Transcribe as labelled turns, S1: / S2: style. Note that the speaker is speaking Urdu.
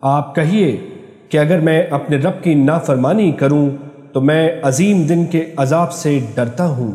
S1: آپ کہیے کہ اگر میں اپنے رب کی نافرمانی کروں تو میں عظیم دن کے عذاب سے ڈرتا ہوں۔